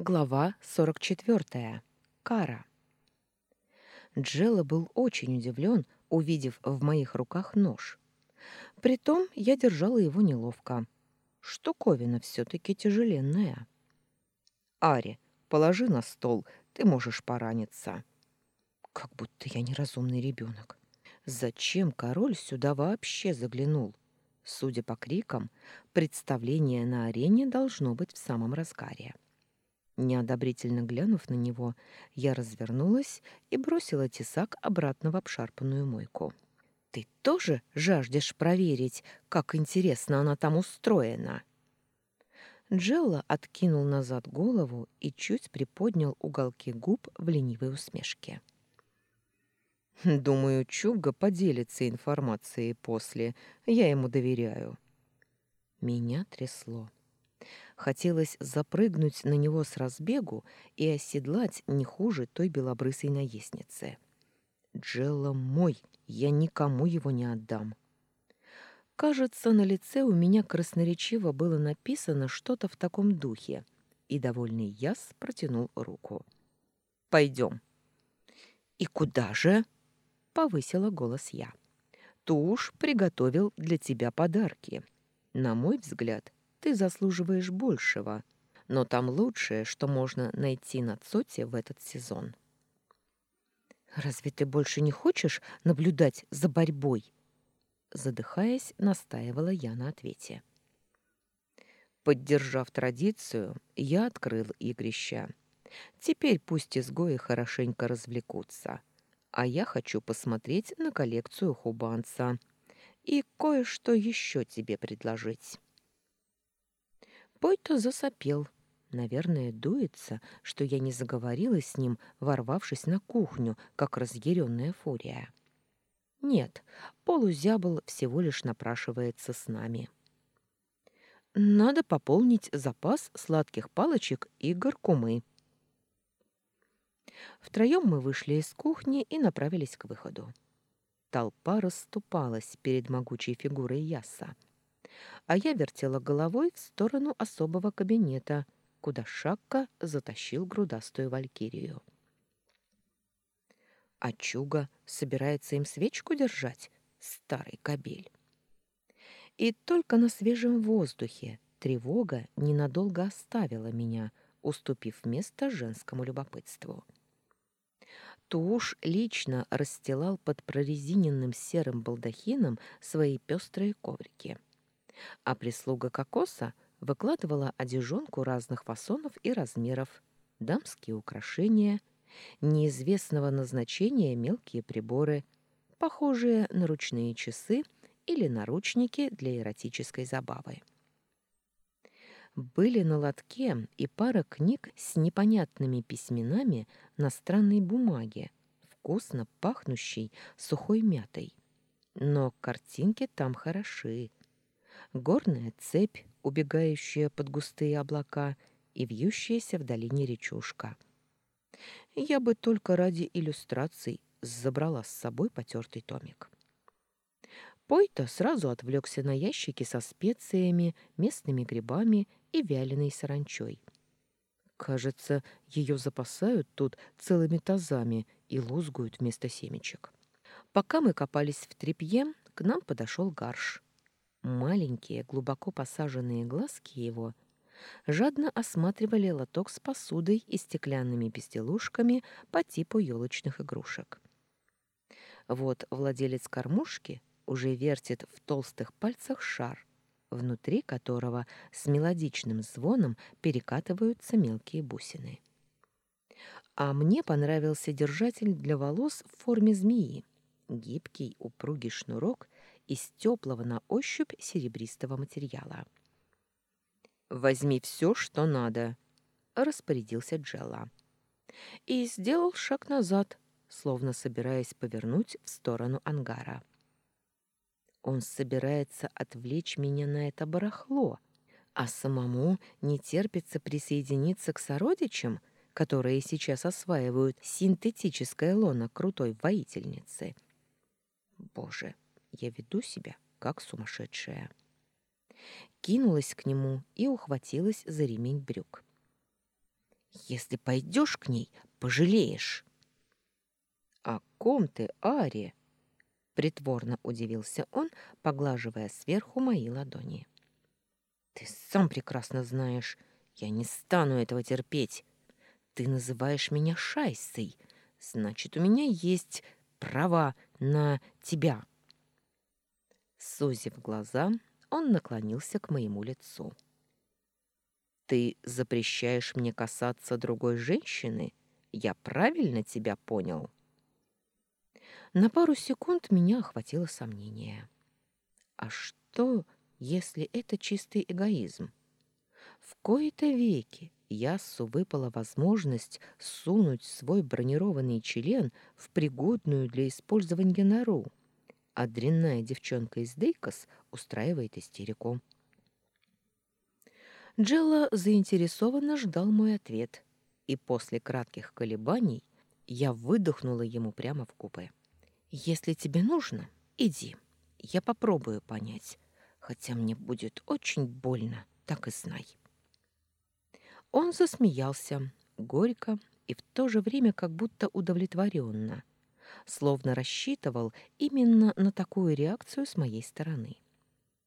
Глава 44. Кара. Джелла был очень удивлен, увидев в моих руках нож. Притом я держала его неловко. Штуковина все-таки тяжеленная. «Ари, положи на стол, ты можешь пораниться». Как будто я неразумный ребенок. Зачем король сюда вообще заглянул? Судя по крикам, представление на арене должно быть в самом разгаре. Неодобрительно глянув на него, я развернулась и бросила тесак обратно в обшарпанную мойку. «Ты тоже жаждешь проверить, как интересно она там устроена?» Джелла откинул назад голову и чуть приподнял уголки губ в ленивой усмешке. «Думаю, Чуга поделится информацией после. Я ему доверяю». Меня трясло. Хотелось запрыгнуть на него с разбегу и оседлать не хуже той белобрысой наездницы. Джелла мой, я никому его не отдам. Кажется, на лице у меня красноречиво было написано что-то в таком духе, и довольный Яс протянул руку. «Пойдем». «И куда же?» — повысила голос я. «Туш приготовил для тебя подарки. На мой взгляд, ты заслуживаешь большего, но там лучшее, что можно найти на Цоте в этот сезон. «Разве ты больше не хочешь наблюдать за борьбой?» Задыхаясь, настаивала я на ответе. Поддержав традицию, я открыл игрища. Теперь пусть изгои хорошенько развлекутся, а я хочу посмотреть на коллекцию хубанца и кое-что еще тебе предложить. Пойто засопел. Наверное, дуется, что я не заговорила с ним, ворвавшись на кухню, как разъяренная фурия. Нет, полузябл всего лишь напрашивается с нами. Надо пополнить запас сладких палочек и горкумы. Втроем мы вышли из кухни и направились к выходу. Толпа расступалась перед могучей фигурой Яса — а я вертела головой в сторону особого кабинета, куда Шакка затащил грудастую валькирию. А Чуга собирается им свечку держать, старый кобель. И только на свежем воздухе тревога ненадолго оставила меня, уступив место женскому любопытству. Туш лично расстилал под прорезиненным серым балдахином свои пестрые коврики а прислуга кокоса выкладывала одежонку разных фасонов и размеров, дамские украшения, неизвестного назначения мелкие приборы, похожие на ручные часы или наручники для эротической забавы. Были на лотке и пара книг с непонятными письменами на странной бумаге, вкусно пахнущей сухой мятой. Но картинки там хороши, горная цепь, убегающая под густые облака и вьющаяся в долине речушка. Я бы только ради иллюстраций забрала с собой потертый томик. Пойто сразу отвлекся на ящики со специями, местными грибами и вяленой саранчой. Кажется, ее запасают тут целыми тазами и лузгуют вместо семечек. Пока мы копались в тряпье, к нам подошел гарш. Маленькие, глубоко посаженные глазки его жадно осматривали лоток с посудой и стеклянными безделушками по типу елочных игрушек. Вот владелец кормушки уже вертит в толстых пальцах шар, внутри которого с мелодичным звоном перекатываются мелкие бусины. А мне понравился держатель для волос в форме змеи. Гибкий, упругий шнурок из теплого на ощупь серебристого материала. «Возьми все, что надо», — распорядился Джелла. И сделал шаг назад, словно собираясь повернуть в сторону ангара. Он собирается отвлечь меня на это барахло, а самому не терпится присоединиться к сородичам, которые сейчас осваивают синтетическое лоно крутой воительницы. Боже, я веду себя как сумасшедшая. Кинулась к нему и ухватилась за ремень брюк. Если пойдешь к ней, пожалеешь. «О ком ты, Ари?» Притворно удивился он, поглаживая сверху мои ладони. «Ты сам прекрасно знаешь, я не стану этого терпеть. Ты называешь меня Шайсой, значит, у меня есть права на тебя». Сузив глаза, он наклонился к моему лицу. «Ты запрещаешь мне касаться другой женщины? Я правильно тебя понял?» На пару секунд меня охватило сомнение. А что, если это чистый эгоизм? В кои-то веки Яссу выпала возможность сунуть свой бронированный член в пригодную для использования нору, а дрянная девчонка из Дейкос устраивает истерику. Джелла заинтересованно ждал мой ответ, и после кратких колебаний я выдохнула ему прямо в купе. Если тебе нужно, иди. Я попробую понять, хотя мне будет очень больно, так и знай. Он засмеялся, горько и в то же время как будто удовлетворенно, словно рассчитывал именно на такую реакцию с моей стороны.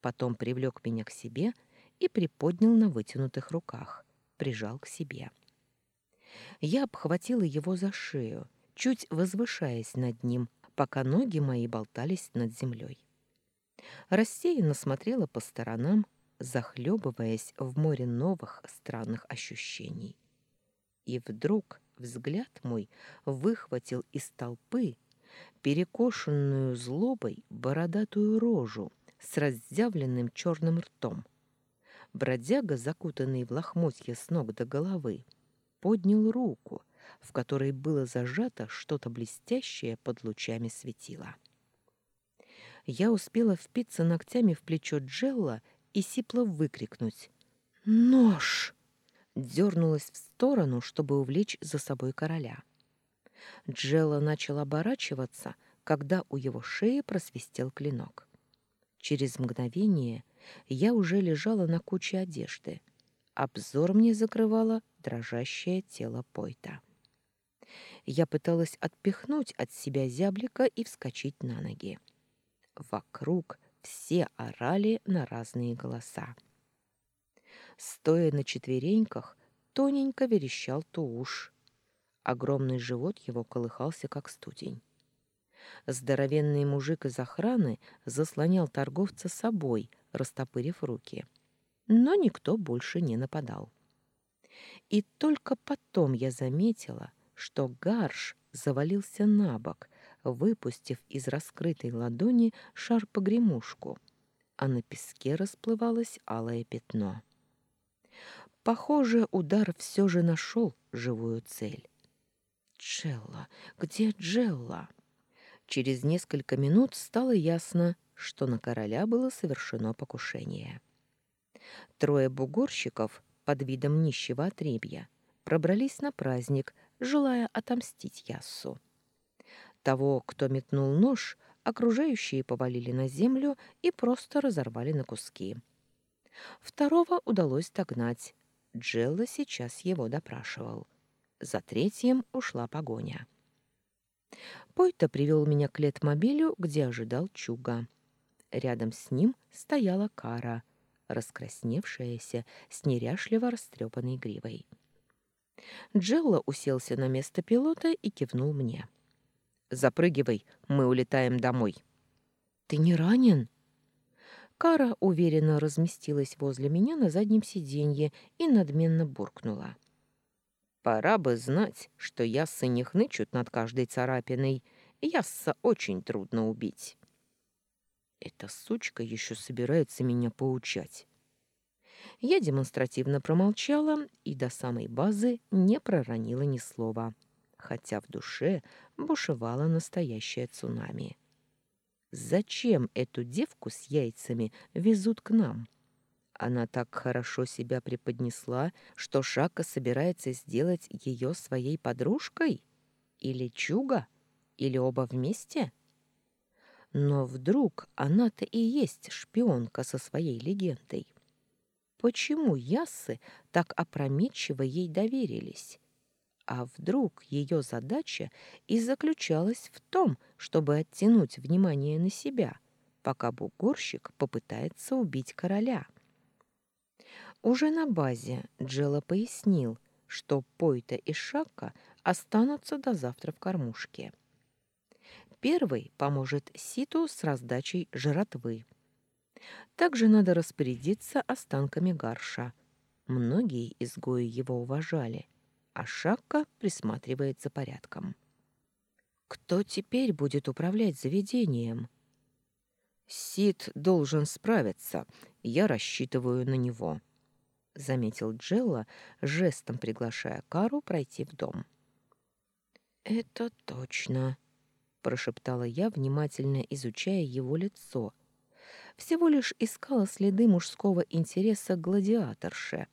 Потом привлек меня к себе и приподнял на вытянутых руках, прижал к себе. Я обхватила его за шею, чуть возвышаясь над ним, пока ноги мои болтались над землей. Рассеянно смотрела по сторонам, захлебываясь в море новых странных ощущений. И вдруг взгляд мой выхватил из толпы перекошенную злобой бородатую рожу с разъявленным черным ртом. Бродяга, закутанный в лохмотья с ног до головы, поднял руку — в которой было зажато что-то блестящее под лучами светила. Я успела впиться ногтями в плечо Джелла и сипло выкрикнуть «Нож!» Дернулась в сторону, чтобы увлечь за собой короля. Джелла начал оборачиваться, когда у его шеи просвистел клинок. Через мгновение я уже лежала на куче одежды. Обзор мне закрывало дрожащее тело Пойта. Я пыталась отпихнуть от себя зяблика и вскочить на ноги. Вокруг все орали на разные голоса. Стоя на четвереньках, тоненько верещал Тууш. Огромный живот его колыхался, как студень. Здоровенный мужик из охраны заслонял торговца собой, растопырив руки. Но никто больше не нападал. И только потом я заметила, что Гарш завалился на бок, выпустив из раскрытой ладони шар-погремушку, а на песке расплывалось алое пятно. Похоже, удар все же нашел живую цель. «Джелла! Где Джелла?» Через несколько минут стало ясно, что на короля было совершено покушение. Трое бугорщиков под видом нищего отребья пробрались на праздник, желая отомстить Яссу. Того, кто метнул нож, окружающие повалили на землю и просто разорвали на куски. Второго удалось догнать. Джелла сейчас его допрашивал. За третьим ушла погоня. Пойта привел меня к летмобилю, где ожидал Чуга. Рядом с ним стояла Кара, раскрасневшаяся, с неряшливо растрепанной гривой. Джелла уселся на место пилота и кивнул мне. «Запрыгивай, мы улетаем домой». «Ты не ранен?» Кара уверенно разместилась возле меня на заднем сиденье и надменно буркнула. «Пора бы знать, что яссы не хнычут над каждой царапиной. Ясса очень трудно убить». «Эта сучка еще собирается меня поучать». Я демонстративно промолчала и до самой базы не проронила ни слова, хотя в душе бушевало настоящее цунами. Зачем эту девку с яйцами везут к нам? Она так хорошо себя преподнесла, что Шака собирается сделать ее своей подружкой? Или Чуга? Или оба вместе? Но вдруг она-то и есть шпионка со своей легендой. Почему яссы так опрометчиво ей доверились? А вдруг ее задача и заключалась в том, чтобы оттянуть внимание на себя, пока бугорщик попытается убить короля? Уже на базе Джела пояснил, что Пойта и Шакка останутся до завтра в кормушке. Первый поможет Ситу с раздачей жратвы. Также надо распорядиться останками Гарша. Многие изгои его уважали, а Шакка присматривает за порядком. Кто теперь будет управлять заведением? Сид должен справиться. Я рассчитываю на него, заметил Джелла, жестом приглашая Кару пройти в дом. Это точно, прошептала я, внимательно изучая его лицо. Всего лишь искала следы мужского интереса к гладиаторше,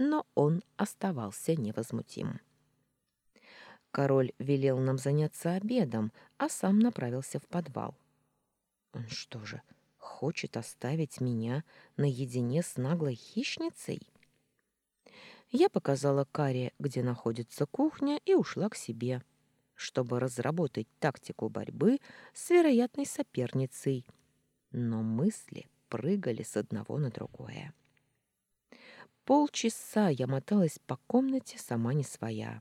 но он оставался невозмутим. Король велел нам заняться обедом, а сам направился в подвал. Он что же, хочет оставить меня наедине с наглой хищницей? Я показала Каре, где находится кухня, и ушла к себе чтобы разработать тактику борьбы с вероятной соперницей. Но мысли прыгали с одного на другое. Полчаса я моталась по комнате сама не своя.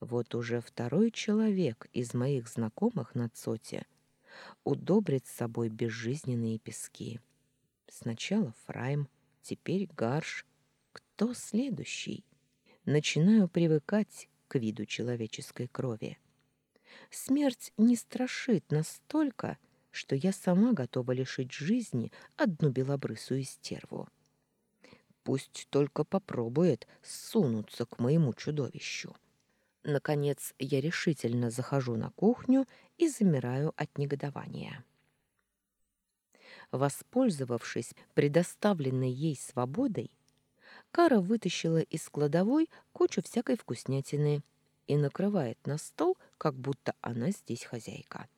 Вот уже второй человек из моих знакомых на Цоте удобрит с собой безжизненные пески. Сначала Фрайм, теперь Гарш. Кто следующий? Начинаю привыкать к виду человеческой крови. Смерть не страшит настолько, что я сама готова лишить жизни одну белобрысую стерву. Пусть только попробует сунуться к моему чудовищу. Наконец, я решительно захожу на кухню и замираю от негодования. Воспользовавшись предоставленной ей свободой, Кара вытащила из кладовой кучу всякой вкуснятины и накрывает на стол, как будто она здесь хозяйка.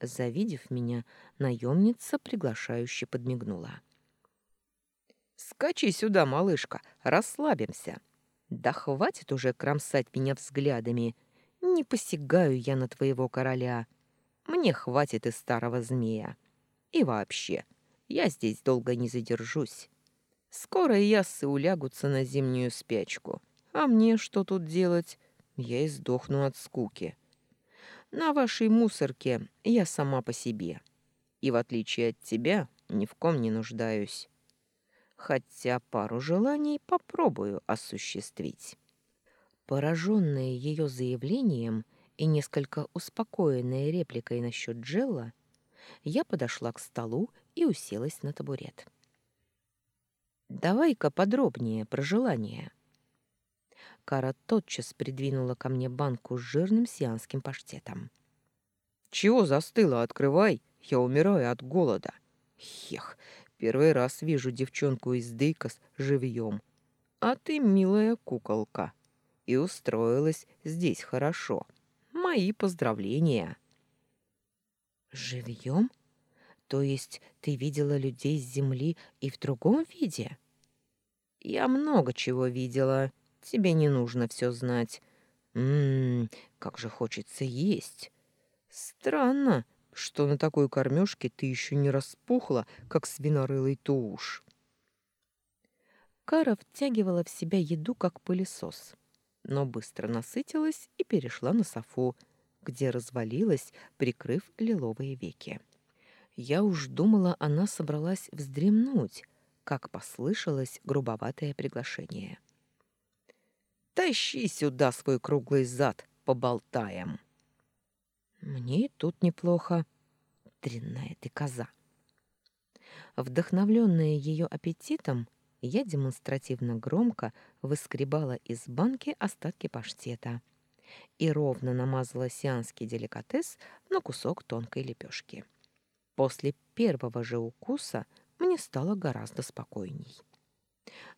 Завидев меня, наемница приглашающе подмигнула. «Скачи сюда, малышка, расслабимся. Да хватит уже кромсать меня взглядами. Не посягаю я на твоего короля. Мне хватит и старого змея. И вообще, я здесь долго не задержусь. Скоро яссы улягутся на зимнюю спячку. А мне что тут делать? Я и сдохну от скуки. На вашей мусорке я сама по себе. И в отличие от тебя, ни в ком не нуждаюсь. Хотя пару желаний попробую осуществить. Пораженная ее заявлением и несколько успокоенная репликой насчет Джелла, я подошла к столу и уселась на табурет. Давай-ка подробнее про желание. Кара тотчас придвинула ко мне банку с жирным сианским паштетом. Чего застыла? Открывай, я умираю от голода. Хех, первый раз вижу девчонку из Дейкос живьем. А ты милая куколка. И устроилась здесь хорошо. Мои поздравления. Живьем? То есть ты видела людей с земли и в другом виде? Я много чего видела. Тебе не нужно все знать. Ммм, как же хочется есть. Странно, что на такой кормежке ты еще не распухла, как свинорылый туш. Кара втягивала в себя еду, как пылесос, но быстро насытилась и перешла на софу, где развалилась, прикрыв лиловые веки. Я уж думала, она собралась вздремнуть, как послышалось грубоватое приглашение. «Тащи сюда свой круглый зад, поболтаем!» «Мне и тут неплохо. Дрянная ты коза!» Вдохновленная ее аппетитом, я демонстративно громко выскребала из банки остатки паштета и ровно намазала сианский деликатес на кусок тонкой лепешки. После первого же укуса мне стало гораздо спокойней.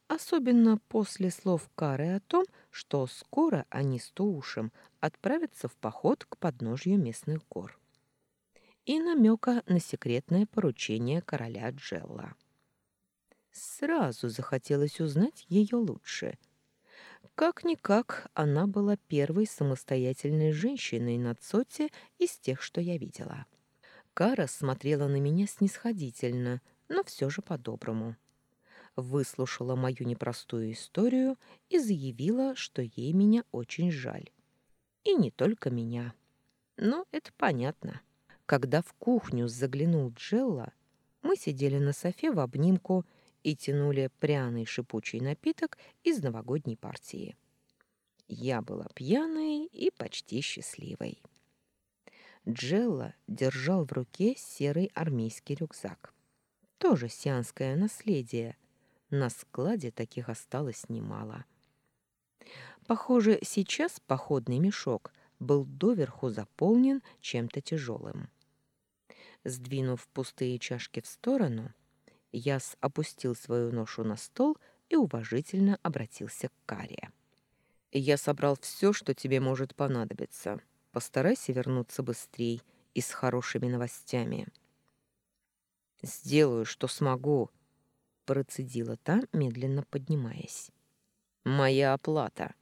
Особенно после слов Кары о том, что скоро они с Туушем отправятся в поход к подножью местных гор. И намека на секретное поручение короля Джелла. Сразу захотелось узнать ее лучше. Как-никак, она была первой самостоятельной женщиной на Цоте из тех, что я видела. Кара смотрела на меня снисходительно, но все же по-доброму. Выслушала мою непростую историю и заявила, что ей меня очень жаль. И не только меня. Но это понятно. Когда в кухню заглянул Джелла, мы сидели на софе в обнимку и тянули пряный шипучий напиток из новогодней партии. Я была пьяной и почти счастливой. Джелла держал в руке серый армейский рюкзак. Тоже сианское наследие. На складе таких осталось немало. Похоже, сейчас походный мешок был доверху заполнен чем-то тяжелым. Сдвинув пустые чашки в сторону, Яс опустил свою ношу на стол и уважительно обратился к Каре. «Я собрал все, что тебе может понадобиться. Постарайся вернуться быстрей и с хорошими новостями. Сделаю, что смогу, процедила та, медленно поднимаясь. Моя оплата.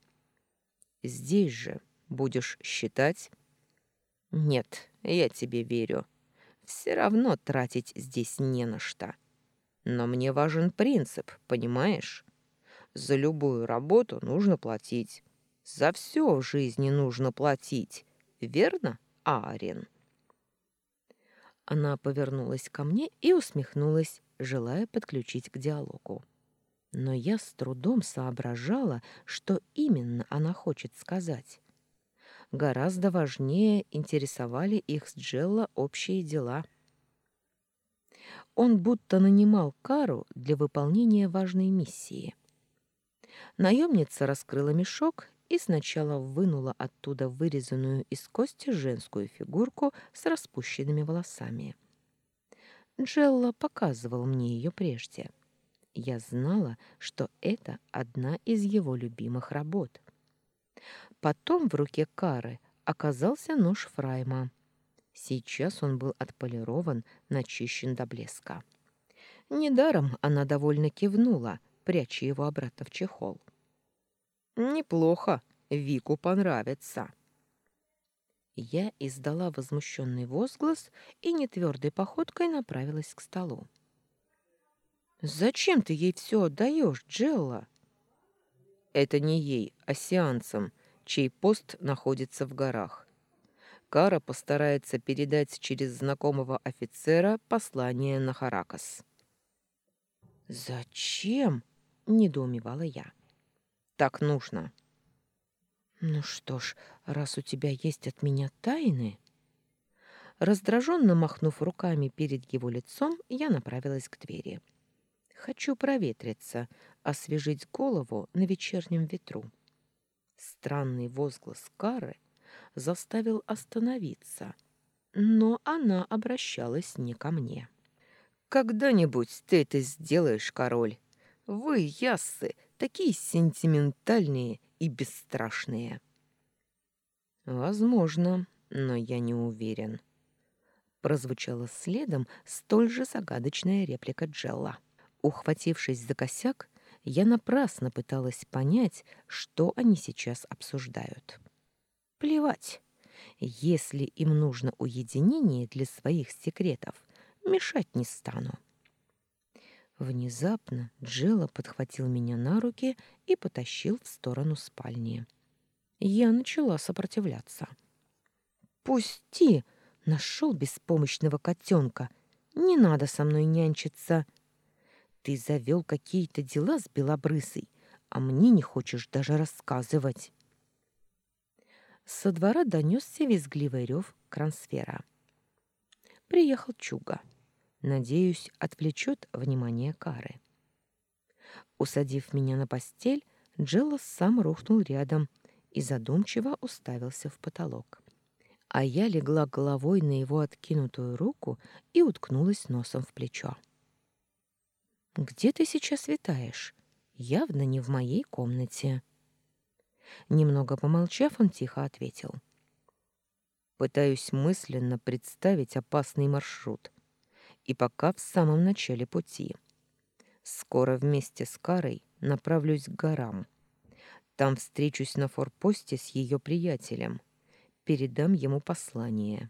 Здесь же будешь считать? Нет, я тебе верю. Все равно тратить здесь не на что. Но мне важен принцип, понимаешь? За любую работу нужно платить. За все в жизни нужно платить верно, Аарин?» Она повернулась ко мне и усмехнулась, желая подключить к диалогу. Но я с трудом соображала, что именно она хочет сказать. Гораздо важнее интересовали их с Джелла общие дела. Он будто нанимал Кару для выполнения важной миссии. Наемница раскрыла мешок и сначала вынула оттуда вырезанную из кости женскую фигурку с распущенными волосами. Джелла показывал мне ее прежде. Я знала, что это одна из его любимых работ. Потом в руке Кары оказался нож Фрайма. Сейчас он был отполирован, начищен до блеска. Недаром она довольно кивнула, пряча его обратно в чехол. Неплохо, Вику понравится. Я издала возмущенный возглас и нетвердой походкой направилась к столу. «Зачем ты ей все отдаешь, Джелла?» «Это не ей, а сеансам, чей пост находится в горах. Кара постарается передать через знакомого офицера послание на Харакас». «Зачем?» — недоумевала я. Так нужно. Ну что ж, раз у тебя есть от меня тайны... Раздраженно махнув руками перед его лицом, я направилась к двери. Хочу проветриться, освежить голову на вечернем ветру. Странный возглас Кары заставил остановиться, но она обращалась не ко мне. «Когда-нибудь ты это сделаешь, король. Вы, яссы, такие сентиментальные и бесстрашные. Возможно, но я не уверен. Прозвучала следом столь же загадочная реплика Джелла. Ухватившись за косяк, я напрасно пыталась понять, что они сейчас обсуждают. Плевать. Если им нужно уединение для своих секретов, мешать не стану. Внезапно Джелла подхватил меня на руки и потащил в сторону спальни. Я начала сопротивляться. «Пусти! Нашел беспомощного котенка! Не надо со мной нянчиться! Ты завел какие-то дела с Белобрысой, а мне не хочешь даже рассказывать!» Со двора донесся визгливый рев крансфера. Приехал Чуга. Надеюсь, отвлечет внимание Кары. Усадив меня на постель, Джеллос сам рухнул рядом и задумчиво уставился в потолок. А я легла головой на его откинутую руку и уткнулась носом в плечо. «Где ты сейчас витаешь? Явно не в моей комнате». Немного помолчав, он тихо ответил. «Пытаюсь мысленно представить опасный маршрут, и пока в самом начале пути. Скоро вместе с Карой направлюсь к горам. Там встречусь на форпосте с ее приятелем. Передам ему послание.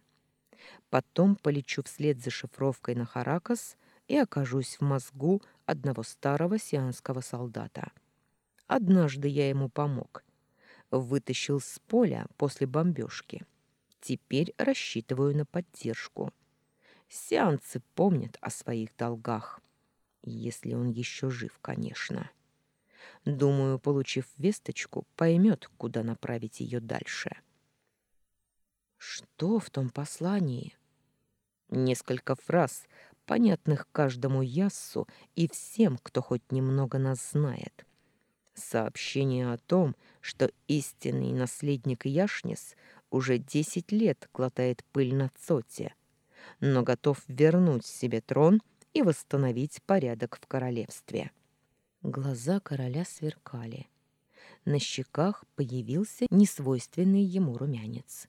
Потом полечу вслед за шифровкой на Харакас и окажусь в мозгу одного старого сианского солдата. Однажды я ему помог. Вытащил с поля после бомбежки. Теперь рассчитываю на поддержку. Сеансы помнят о своих долгах. Если он еще жив, конечно. Думаю, получив весточку, поймет, куда направить ее дальше. Что в том послании? Несколько фраз, понятных каждому яссу и всем, кто хоть немного нас знает. Сообщение о том, что истинный наследник Яшнис уже десять лет глотает пыль на Цоте, но готов вернуть себе трон и восстановить порядок в королевстве. Глаза короля сверкали. На щеках появился несвойственный ему румянец.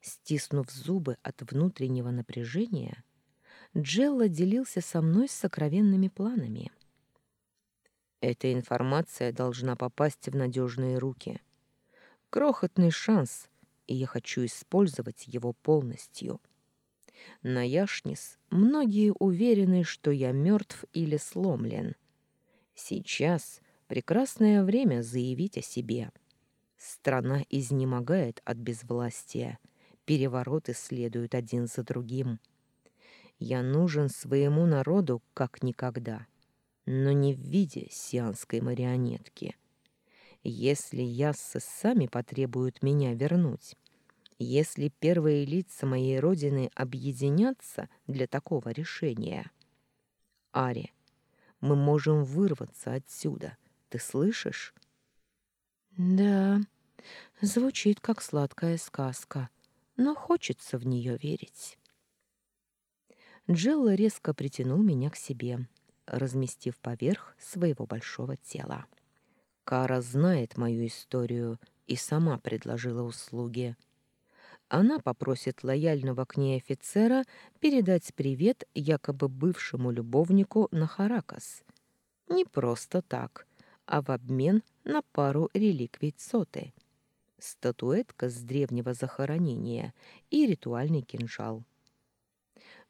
Стиснув зубы от внутреннего напряжения, Джелла делился со мной сокровенными планами. Эта информация должна попасть в надежные руки. Крохотный шанс, и я хочу использовать его полностью. На Яшнис многие уверены, что я мертв или сломлен — Сейчас прекрасное время заявить о себе. Страна изнемогает от безвластия. Перевороты следуют один за другим. Я нужен своему народу как никогда, но не в виде сианской марионетки. Если яссы сами потребуют меня вернуть, если первые лица моей родины объединятся для такого решения... Ари, мы можем вырваться отсюда. Ты слышишь? Да, звучит как сладкая сказка, но хочется в нее верить. Джелла резко притянул меня к себе, разместив поверх своего большого тела. Кара знает мою историю и сама предложила услуги она попросит лояльного к ней офицера передать привет якобы бывшему любовнику на Харакас. Не просто так, а в обмен на пару реликвий Цоты. Статуэтка с древнего захоронения и ритуальный кинжал.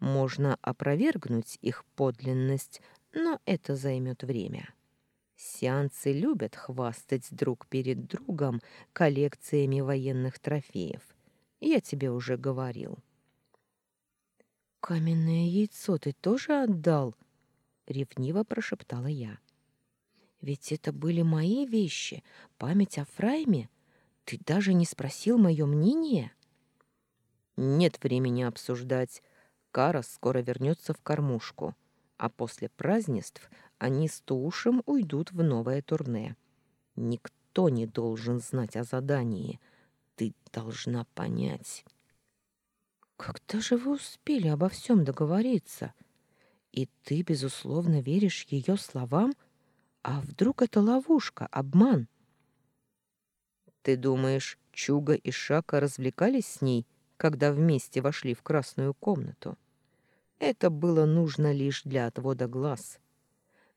Можно опровергнуть их подлинность, но это займет время. Сеансы любят хвастать друг перед другом коллекциями военных трофеев, я тебе уже говорил. Каменное яйцо ты тоже отдал? ревниво прошептала я. Ведь это были мои вещи, память о Фрайме. Ты даже не спросил мое мнение? Нет времени обсуждать. Кара скоро вернется в кормушку, а после празднеств они с Туушем уйдут в новое турне. Никто не должен знать о задании — ты должна понять. Когда же вы успели обо всем договориться? И ты, безусловно, веришь ее словам? А вдруг это ловушка, обман? Ты думаешь, Чуга и Шака развлекались с ней, когда вместе вошли в красную комнату? Это было нужно лишь для отвода глаз.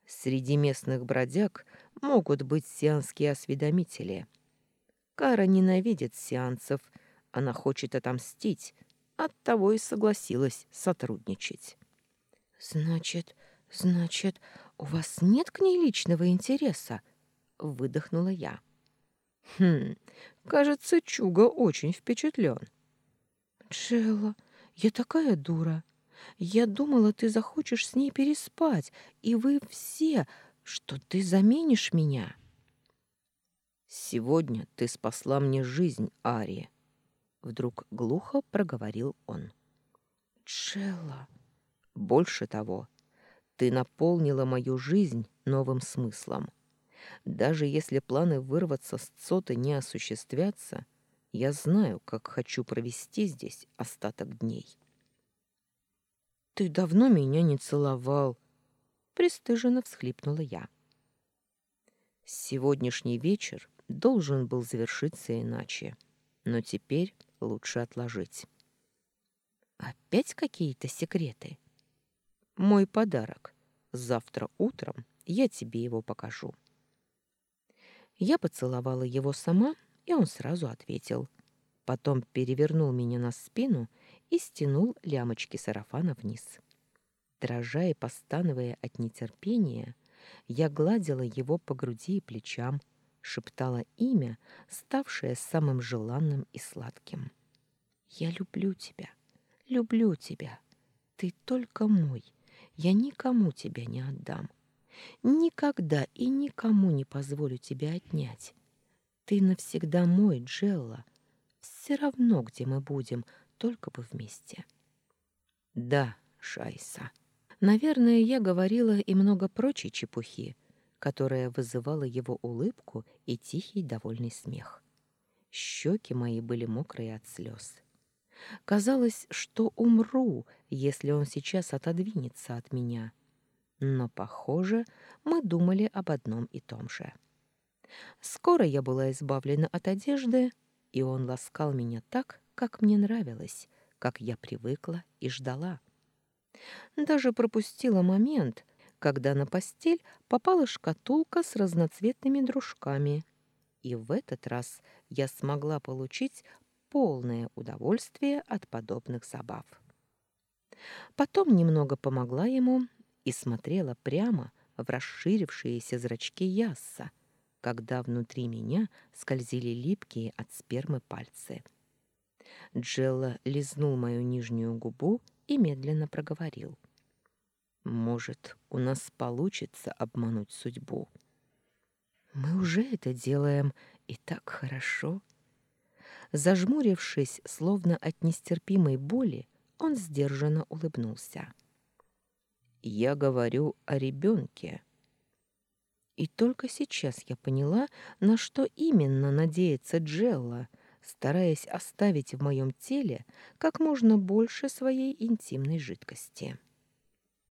Среди местных бродяг могут быть сианские осведомители — Кара ненавидит сеансов, она хочет отомстить, оттого и согласилась сотрудничать. Значит, значит, у вас нет к ней личного интереса, выдохнула я. Хм, кажется, Чуга очень впечатлен. Джелла, я такая дура. Я думала, ты захочешь с ней переспать, и вы все, что ты заменишь меня. «Сегодня ты спасла мне жизнь, Ари!» Вдруг глухо проговорил он. «Джелла!» «Больше того, ты наполнила мою жизнь новым смыслом. Даже если планы вырваться с Цоты не осуществятся, я знаю, как хочу провести здесь остаток дней». «Ты давно меня не целовал!» Престыженно всхлипнула я. Сегодняшний вечер должен был завершиться иначе. Но теперь лучше отложить. Опять какие-то секреты? Мой подарок. Завтра утром я тебе его покажу. Я поцеловала его сама, и он сразу ответил. Потом перевернул меня на спину и стянул лямочки сарафана вниз. Дрожа и постановая от нетерпения, я гладила его по груди и плечам, шептала имя, ставшее самым желанным и сладким. «Я люблю тебя, люблю тебя. Ты только мой. Я никому тебя не отдам. Никогда и никому не позволю тебя отнять. Ты навсегда мой, Джелла. Все равно, где мы будем, только бы вместе». «Да, Шайса». Наверное, я говорила и много прочей чепухи, которая вызывала его улыбку и тихий довольный смех. Щеки мои были мокрые от слез. Казалось, что умру, если он сейчас отодвинется от меня. Но, похоже, мы думали об одном и том же. Скоро я была избавлена от одежды, и он ласкал меня так, как мне нравилось, как я привыкла и ждала. Даже пропустила момент, когда на постель попала шкатулка с разноцветными дружками. И в этот раз я смогла получить полное удовольствие от подобных забав. Потом немного помогла ему и смотрела прямо в расширившиеся зрачки Ясса, когда внутри меня скользили липкие от спермы пальцы. Джелла лизнул мою нижнюю губу и медленно проговорил. «Может, у нас получится обмануть судьбу?» «Мы уже это делаем, и так хорошо». Зажмурившись, словно от нестерпимой боли, он сдержанно улыбнулся. «Я говорю о ребенке». И только сейчас я поняла, на что именно надеется Джелла, стараясь оставить в моем теле как можно больше своей интимной жидкости.